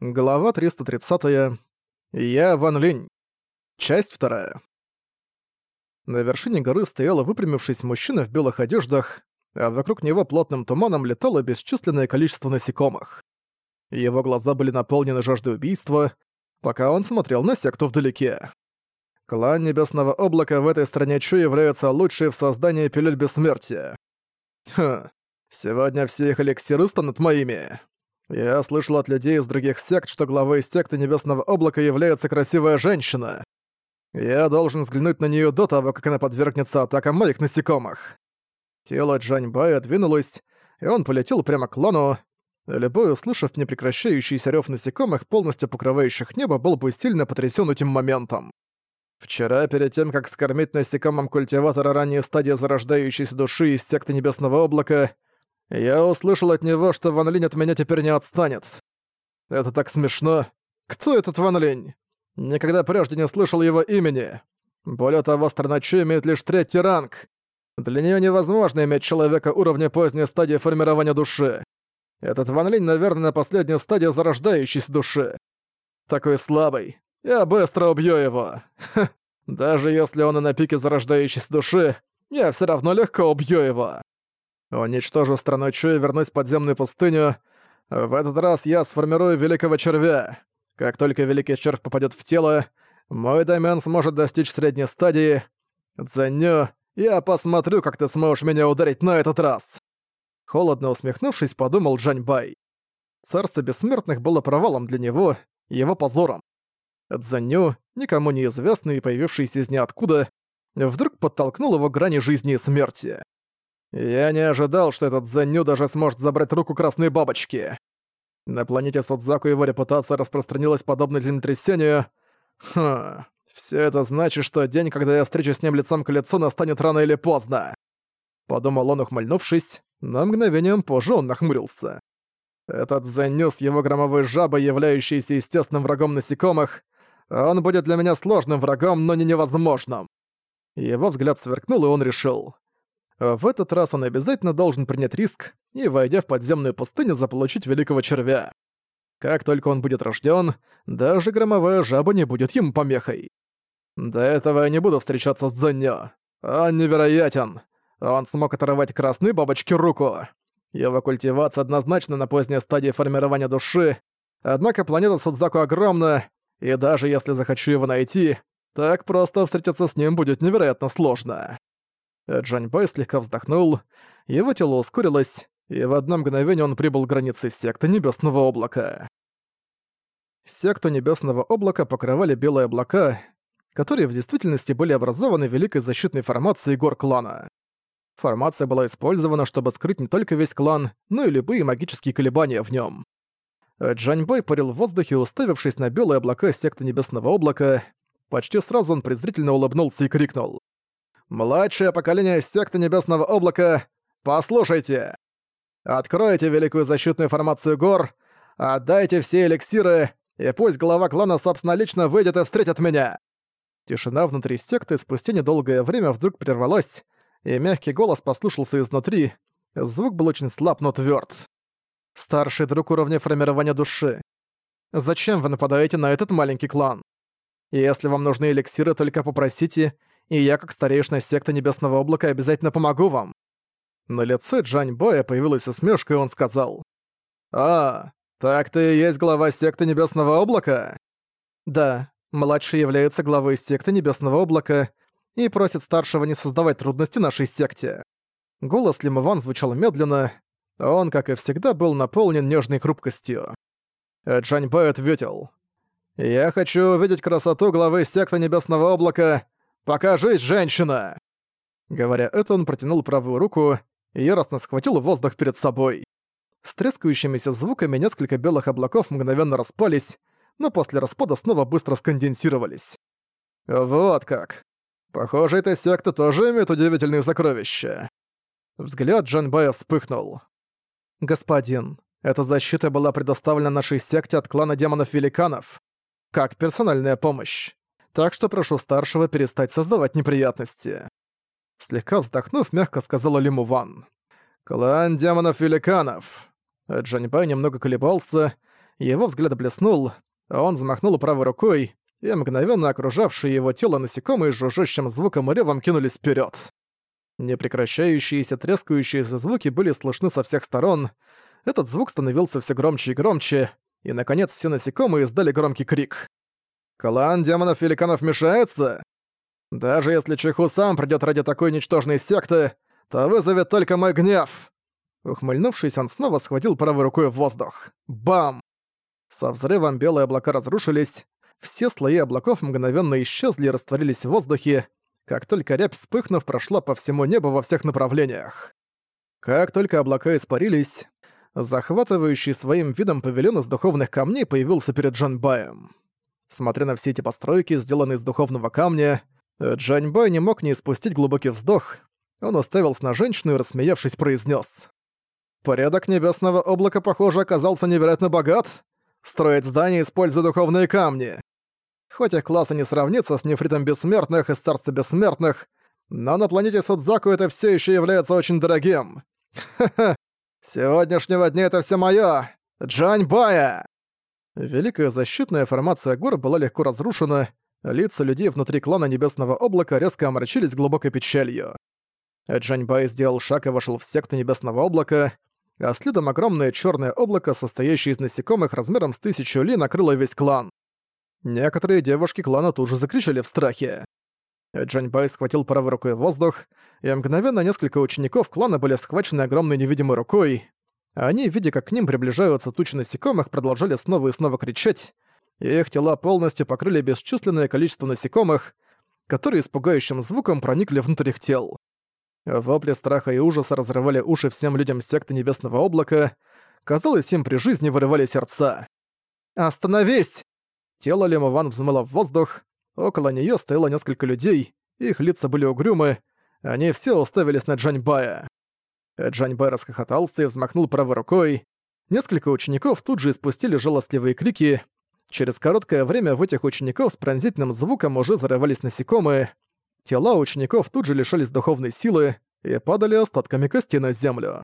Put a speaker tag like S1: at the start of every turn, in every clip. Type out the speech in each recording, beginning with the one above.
S1: Глава 330. Я Ван Линь. Часть вторая. На вершине горы стояла выпрямившись мужчина в белых одеждах, а вокруг него плотным туманом летало бесчисленное количество насекомых. Его глаза были наполнены жаждой убийства, пока он смотрел на секту вдалеке. Клан Небесного Облака в этой стране Чу является лучшей в создании пилюль бессмертия. Хм, сегодня все их эликсиры станут моими. Я слышал от людей из других сект, что главой секты Небесного Облака является красивая женщина. Я должен взглянуть на нее до того, как она подвергнется атакам моих насекомых. Тело Джаньбая двинулось, и он полетел прямо к Лану. Любой, услышав непрекращающийся рёв насекомых, полностью покрывающих небо, был бы сильно потрясен этим моментом. Вчера, перед тем, как скормить насекомым культиватора ранней стадии зарождающейся души из секты Небесного Облака, я услышал от него, что Ван Линь от меня теперь не отстанет. Это так смешно. Кто этот Ван Линь? Никогда прежде не слышал его имени. Более того, страна Чу имеет лишь третий ранг. Для нее невозможно иметь человека уровня поздней стадии формирования души. Этот Ван Линь, наверное, на последней стадии зарождающейся души. Такой слабый. Я быстро убью его. Ха. Даже если он и на пике зарождающейся души, я все равно легко убью его. Уничтожу страну Чу и вернусь в подземную пустыню. В этот раз я сформирую Великого Червя. Как только Великий Червь попадет в тело, мой домен сможет достичь средней стадии. Ценю, я посмотрю, как ты сможешь меня ударить на этот раз. Холодно усмехнувшись, подумал Джань Бай. Царство Бессмертных было провалом для него, его позором. Цзэню, никому неизвестный и появившийся из ниоткуда, вдруг подтолкнул его к грани жизни и смерти. Я не ожидал, что этот Зеню даже сможет забрать руку Красной Бабочки. На планете Судзаку его репутация распространилась подобно землетрясению. Хм, все это значит, что день, когда я встречусь с ним лицом к лицу, настанет рано или поздно. Подумал он, ухмыльнувшись, но мгновением позже он нахмурился. Этот Зеню с его громовой жабой, являющийся естественным врагом насекомых, он будет для меня сложным врагом, но не невозможным. Его взгляд сверкнул, и он решил. В этот раз он обязательно должен принять риск и, войдя в подземную пустыню, заполучить Великого Червя. Как только он будет рожден, даже громовая жаба не будет ему помехой. До этого я не буду встречаться с Дзэньо. Он невероятен. Он смог оторвать красной бабочке руку. Его культивация однозначно на поздней стадии формирования души, однако планета Судзаку огромна, и даже если захочу его найти, так просто встретиться с ним будет невероятно сложно. Джаньбай слегка вздохнул, его тело ускорилось, и в одно мгновение он прибыл к границе секты Небесного Облака. Секту Небесного Облака покрывали белые облака, которые в действительности были образованы великой защитной формацией гор клана. Формация была использована, чтобы скрыть не только весь клан, но и любые магические колебания в нем. Джаньбой парил в воздухе, уставившись на белые облака секты Небесного Облака. Почти сразу он презрительно улыбнулся и крикнул. Младшее поколение секты Небесного Облака, послушайте! Откройте великую защитную формацию гор, отдайте все эликсиры, и пусть глава клана собственнолично выйдет и встретит меня!» Тишина внутри секты спустя недолгое время вдруг прервалась, и мягкий голос послушался изнутри. Звук был очень слаб, но твёрд. «Старший друг уровня формирования души. Зачем вы нападаете на этот маленький клан? Если вам нужны эликсиры, только попросите, и я, как старейшина секты Небесного Облака, обязательно помогу вам». На лице Джань Боя появилась усмешка, и он сказал. «А, так ты и есть глава секты Небесного Облака?» «Да, младший является главой секты Небесного Облака и просит старшего не создавать трудности нашей секте». Голос Лимован звучал медленно, он, как и всегда, был наполнен нежной хрупкостью. Джань Бой ответил. «Я хочу увидеть красоту главы секты Небесного Облака «Покажись, женщина!» Говоря это, он протянул правую руку и яростно схватил воздух перед собой. С трескающимися звуками несколько белых облаков мгновенно распались, но после распада снова быстро сконденсировались. Вот как. Похоже, эта секта тоже имеет удивительные сокровища. Взгляд Джанбая вспыхнул. «Господин, эта защита была предоставлена нашей секте от клана демонов-великанов, как персональная помощь так что прошу старшего перестать создавать неприятности». Слегка вздохнув, мягко сказала Лиму Ван. «Клан демонов-великанов». Джаньбай немного колебался, Его взгляд блеснул, он взмахнул правой рукой, и мгновенно окружавшие его тело насекомые с жужжащим звуком ревом кинулись вперед. Непрекращающиеся трескающиеся звуки были слышны со всех сторон, этот звук становился все громче и громче, и, наконец, все насекомые издали громкий крик. «Клан демонов-великанов мешается? Даже если Чиху сам придёт ради такой ничтожной секты, то вызовет только мой гнев!» Ухмыльнувшись, он снова схватил правой рукой в воздух. Бам! Со взрывом белые облака разрушились, все слои облаков мгновенно исчезли и растворились в воздухе, как только рябь вспыхнув прошла по всему небу во всех направлениях. Как только облака испарились, захватывающий своим видом павильон из духовных камней появился перед Джанбаем. Смотря на все эти постройки, сделанные из духовного камня, Джанбай не мог не испустить глубокий вздох. Он уставился на женщину и, рассмеявшись, произнес: «Порядок небесного облака, похоже, оказался невероятно богат. Строить здания, используя духовные камни. Хоть их класс и не сравнится с нефритом бессмертных и царства бессмертных, но на планете Судзаку это все еще является очень дорогим. Ха-ха, сегодняшнего дня это все моё! Джань Бая! Великая защитная формация гор была легко разрушена, лица людей внутри клана Небесного Облака резко омрачились глубокой печалью. Джань Бай сделал шаг и вошел в секту Небесного Облака, а следом огромное черное облако, состоящее из насекомых размером с тысячу ли, накрыло весь клан. Некоторые девушки клана тут же закричали в страхе. Джаньбай схватил правой рукой воздух, и мгновенно несколько учеников клана были схвачены огромной невидимой рукой. Они, видя, как к ним приближаются тучи насекомых, продолжали снова и снова кричать, и их тела полностью покрыли бесчисленное количество насекомых, которые с пугающим звуком проникли внутрь их тел. Вопли страха и ужаса разрывали уши всем людям секты Небесного Облака. Казалось, им при жизни вырывали сердца. «Остановись!» Тело Лемован взмыло в воздух, около неё стояло несколько людей, их лица были угрюмы, они все уставились на Джаньбая. Джаньбай расхохотался и взмахнул правой рукой. Несколько учеников тут же испустили жалостливые крики. Через короткое время в этих учеников с пронзительным звуком уже зарывались насекомые. Тела учеников тут же лишались духовной силы и падали остатками кости на землю.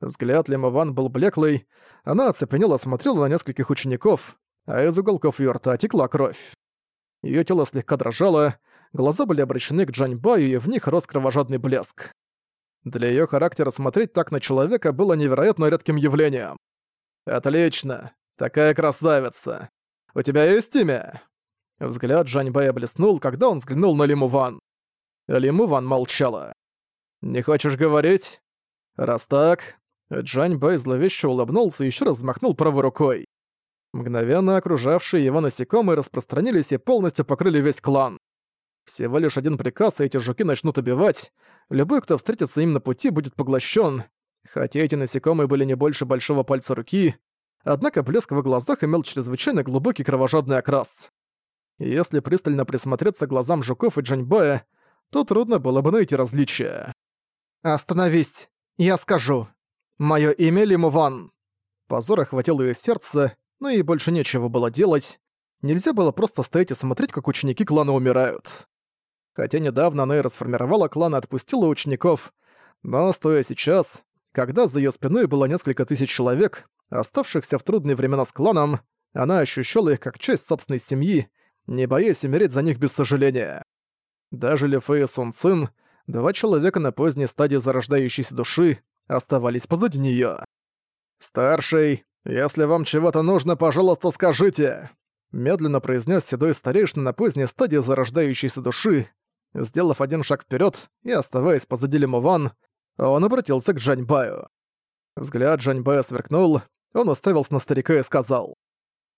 S1: Взгляд Лемован был блеклый, она оцепенела смотрела на нескольких учеников, а из уголков её рта текла кровь. Её тело слегка дрожало, глаза были обращены к Джаньбаю, и в них рос кровожадный блеск. Для её характера смотреть так на человека было невероятно редким явлением. «Отлично! Такая красавица! У тебя есть имя?» Взгляд Джаньбая блеснул, когда он взглянул на Лиму Ван. Лиму Ван молчала. «Не хочешь говорить?» «Раз так...» Джань зловеще улыбнулся и ещё раз взмахнул правой рукой. Мгновенно окружавшие его насекомые распространились и полностью покрыли весь клан. Всего лишь один приказ, и эти жуки начнут убивать. Любой, кто встретится им на пути, будет поглощен. Хотя эти насекомые были не больше большого пальца руки, однако блеск в глазах имел чрезвычайно глубокий кровожадный окрас. Если пристально присмотреться глазам жуков и Джаньбоя, то трудно было бы найти различия. «Остановись, я скажу. Моё имя Лимуван». Позор охватил её сердце, но ей больше нечего было делать. Нельзя было просто стоять и смотреть, как ученики клана умирают. Хотя недавно она и расформировала клан и отпустила учеников, но стоя сейчас, когда за её спиной было несколько тысяч человек, оставшихся в трудные времена с кланом, она ощущала их как часть собственной семьи, не боясь умереть за них без сожаления. Даже Ли Фэй и Сун Цин, два человека на поздней стадии зарождающейся души, оставались позади неё. «Старший, если вам чего-то нужно, пожалуйста, скажите!» Медленно произнес седой старейшина на поздней стадии зарождающейся души. Сделав один шаг вперед и оставаясь позади Лимован, он обратился к Джаньбаю. Взгляд Джаньбая сверкнул, он уставился на старика и сказал.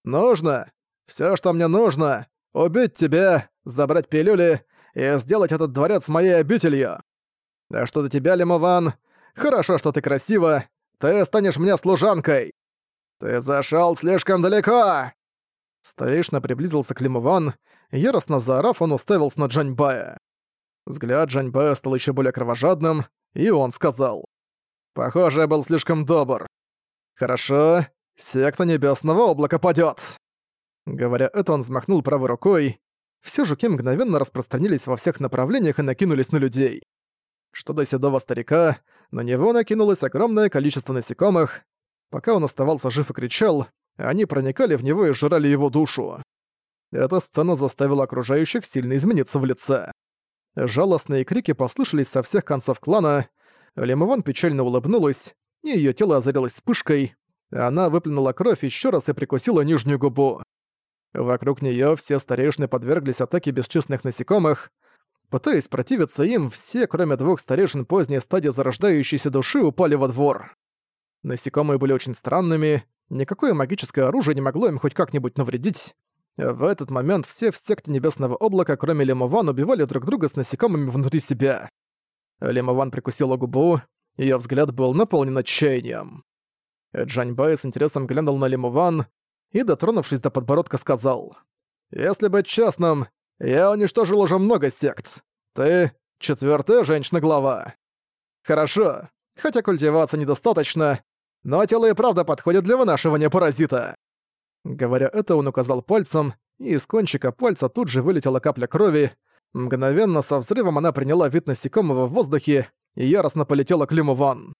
S1: «Нужно! Все, что мне нужно! Убить тебя, забрать пилюли и сделать этот дворец моей обителью! А что до тебя, Лимован? Хорошо, что ты красива, ты станешь мне служанкой!» «Ты зашел слишком далеко!» Старейшина приблизился к Лимуван, и яростно заорав, он уставился на Джаньбая. Взгляд Джаньбая стал еще более кровожадным, и он сказал. «Похоже, я был слишком добр. Хорошо, секта Небесного Облака падёт!» Говоря это, он взмахнул правой рукой. Все жуки мгновенно распространились во всех направлениях и накинулись на людей. Что до седого старика, на него накинулось огромное количество насекомых, Пока он оставался жив и кричал, они проникали в него и жрали его душу. Эта сцена заставила окружающих сильно измениться в лице. Жалостные крики послышались со всех концов клана, Лимован печально улыбнулась, и её тело озарилось вспышкой. Она выплюнула кровь еще раз и прикусила нижнюю губу. Вокруг неё все старейшины подверглись атаке бесчисленных насекомых. Пытаясь противиться им, все, кроме двух старейшин поздней стадии зарождающейся души, упали во двор. Насекомые были очень странными, никакое магическое оружие не могло им хоть как-нибудь навредить. В этот момент все в секте Небесного Облака, кроме Лемован, убивали друг друга с насекомыми внутри себя. Лемован прикусила губу, её взгляд был наполнен отчаянием. Джань Бай с интересом глянул на Лемован и, дотронувшись до подбородка, сказал, «Если быть честным, я уничтожил уже много сект. Ты — четвёртая женщина-глава. Хорошо, хотя культивация недостаточно, но тело и правда подходит для вынашивания паразита». Говоря это, он указал пальцем, и из кончика пальца тут же вылетела капля крови. Мгновенно со взрывом она приняла вид насекомого в воздухе и яростно полетела к Лиму Ван.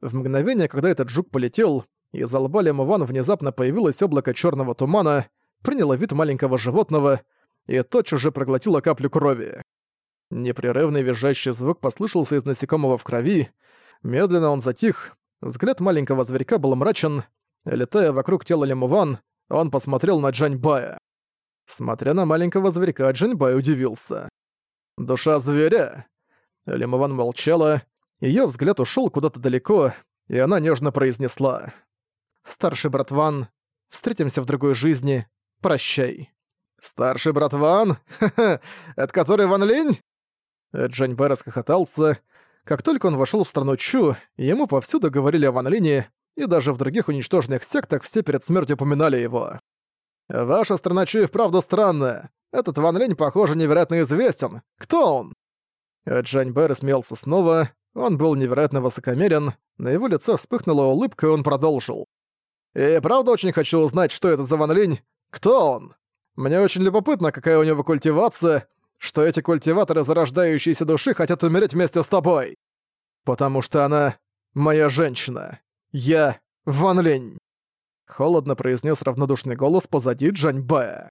S1: В мгновение, когда этот жук полетел, из лба Лиму Ван внезапно появилось облако черного тумана, приняло вид маленького животного и тотчас же проглотило каплю крови. Непрерывный визжащий звук послышался из насекомого в крови. Медленно он затих, взгляд маленького зверька был мрачен. Летая вокруг тела Лемуван, он посмотрел на Джаньбая. Смотря на маленького зверька, Джаньбай удивился. «Душа зверя?» Лемуван молчала, её взгляд ушёл куда-то далеко, и она нежно произнесла. «Старший брат Ван, встретимся в другой жизни. Прощай». «Старший брат Ван? Это который Ван Линь?» Джань Бэй расхохотался. Как только он вошел в страну Чу, ему повсюду говорили о Ван Лине, и даже в других уничтоженных сектах все перед смертью упоминали его. «Ваша страна Чу и вправду странная. Этот Ван Линь, похоже, невероятно известен. Кто он?» Джань Бэй смеялся снова. Он был невероятно высокомерен, на его лице вспыхнула улыбка, и он продолжил. «И правда очень хочу узнать, что это за Ван Линь. Кто он? Мне очень любопытно, какая у него культивация, что эти культиваторы зарождающейся души хотят умереть вместе с тобой. Потому что она моя женщина. Я Ван Линь. Холодно произнес равнодушный голос позади Джань Бая.